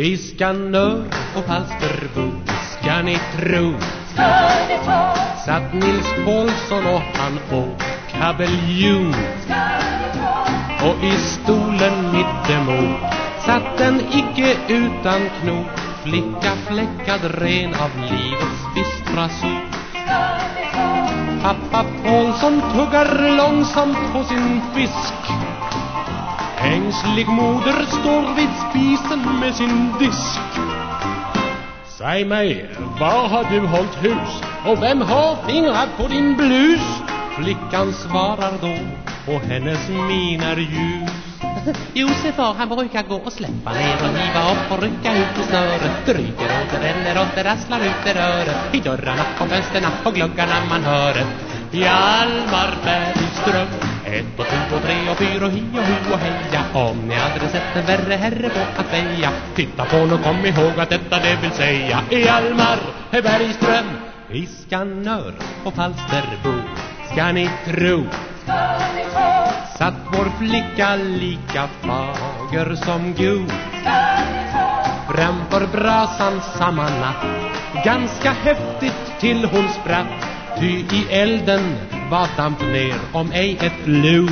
I Skanör och Falsterbo ska ni tro. Satt Nils Paulsson och han åt kabeljo Och i stolen mittemot satt en icke utan knop Flicka fläckad ren av livets bistra sot. Pappa Paulsson tuggar långsamt på sin fisk Ängslig moder står vid spisen med sin disk. Säg mig, var har du hållit hus? Och vem har fingrat på din blus? Flickan svarar då och hennes min är ljus. Josef far han brukar gå och släppa ner och riva upp och rycka ut i snöret. Det ryker och det ränner och det rasslar ut i röret. I dörrarna och fönsterna och gluggarna man hör det. Hjalmar Bergström. Ett och två och tre och fyra och hi och hu och heja. Om ni aldrig sett en värre herre på att väja Titta på nu kom ihåg att detta det vill säga. Hjalmar Bergström I Skanör och Falsterbo Ska ni tro. Ska ni få. Satt vår flicka lika fager som god Framför brasan samma natt. Ganska häftigt till hon spratt. Ty i elden var damp ner om ej ett lo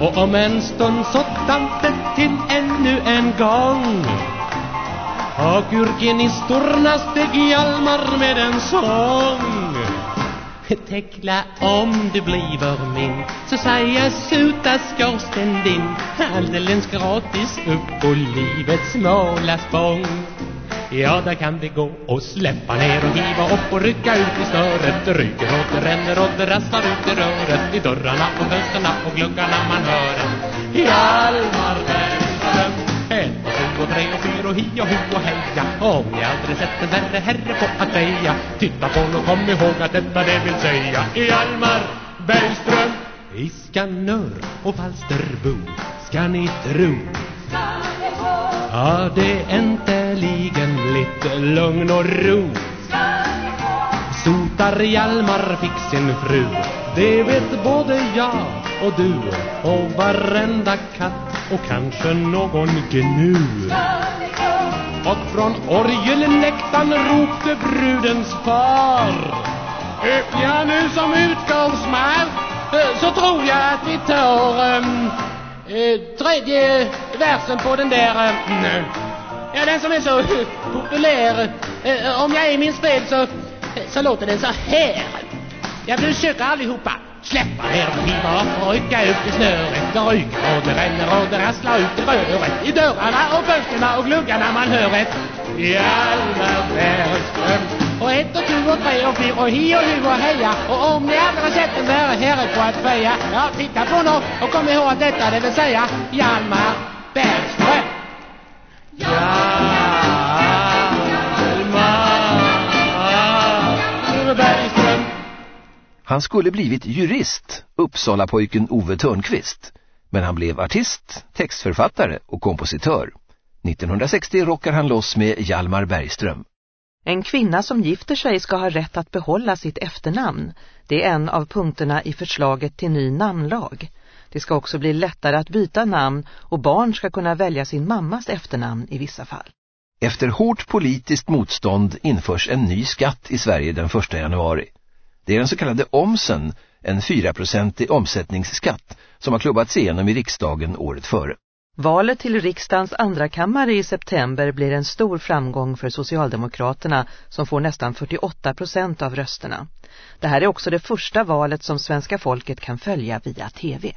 Och om en stund så damp till ännu en gång. Och ur gnistorna steg Hjalmar med en sång. Teckla om du bliver min Så säger suta skorsten din. Alldeles gratis upp på livets målarspång Ja, där kan det gå och släppa ner och hiva upp och rycka ut i snöret. Det ryker och det ränner och det rasslar ut i röret. I dörrarna och fönsterna och gluggarna man hör Hjalmar Bergström Ett och två och tre och fyra och hi och hu och heja. Om ni aldrig sett en värre herre på att säga Titta på och kom ihåg att detta det vill säga. Hjalmar Bergström I Skanör och Falsterbo ska ni tro. Ja, det är äntligen lite lugn och ro. Sotar Hjalmar fick sin fru. Det vet både jag och du. Och varenda katt och kanske någon gnu Och från orgelläktaren ropte brudens far. Öppna nu som utgångsmark så tror jag att vi tar um, eh, tredje versen på den där eh, Ja, den som är så populär eh, Om jag är minns fel så, så låter den så här. Jag försöker allihopa. Släppa er och och rycka upp i snöret. Det ryker och det ränner och det rasslar ut i röret. I dörrarna och fönsterna och gluggarna man hör ett. Hjalmar Bergström Och ett och två och tre och fyra och hi och hu och heja. Och om ni aldrig sett en värre herre på att feja Ja, titta på nå och kom ihåg att detta det vill säga Hjalmar. Bergström Hjalmar Bergström Han skulle blivit jurist, Uppsala-pojken Ove Törnqvist. Men han blev artist, textförfattare och kompositör. 1960 rockar han loss med Hjalmar Bergström. En kvinna som gifter sig ska ha rätt att behålla sitt efternamn. Det är en av punkterna i förslaget till ny namnlag. Det ska också bli lättare att byta namn och barn ska kunna välja sin mammas efternamn i vissa fall. Efter hårt politiskt motstånd införs en ny skatt i Sverige den 1 januari. Det är den så kallade omsen, en 4-procentig omsättningsskatt som har klubbats igenom i riksdagen året före. Valet till riksdagens andra kammare i september blir en stor framgång för Socialdemokraterna som får nästan 48 procent av rösterna. Det här är också det första valet som svenska folket kan följa via tv.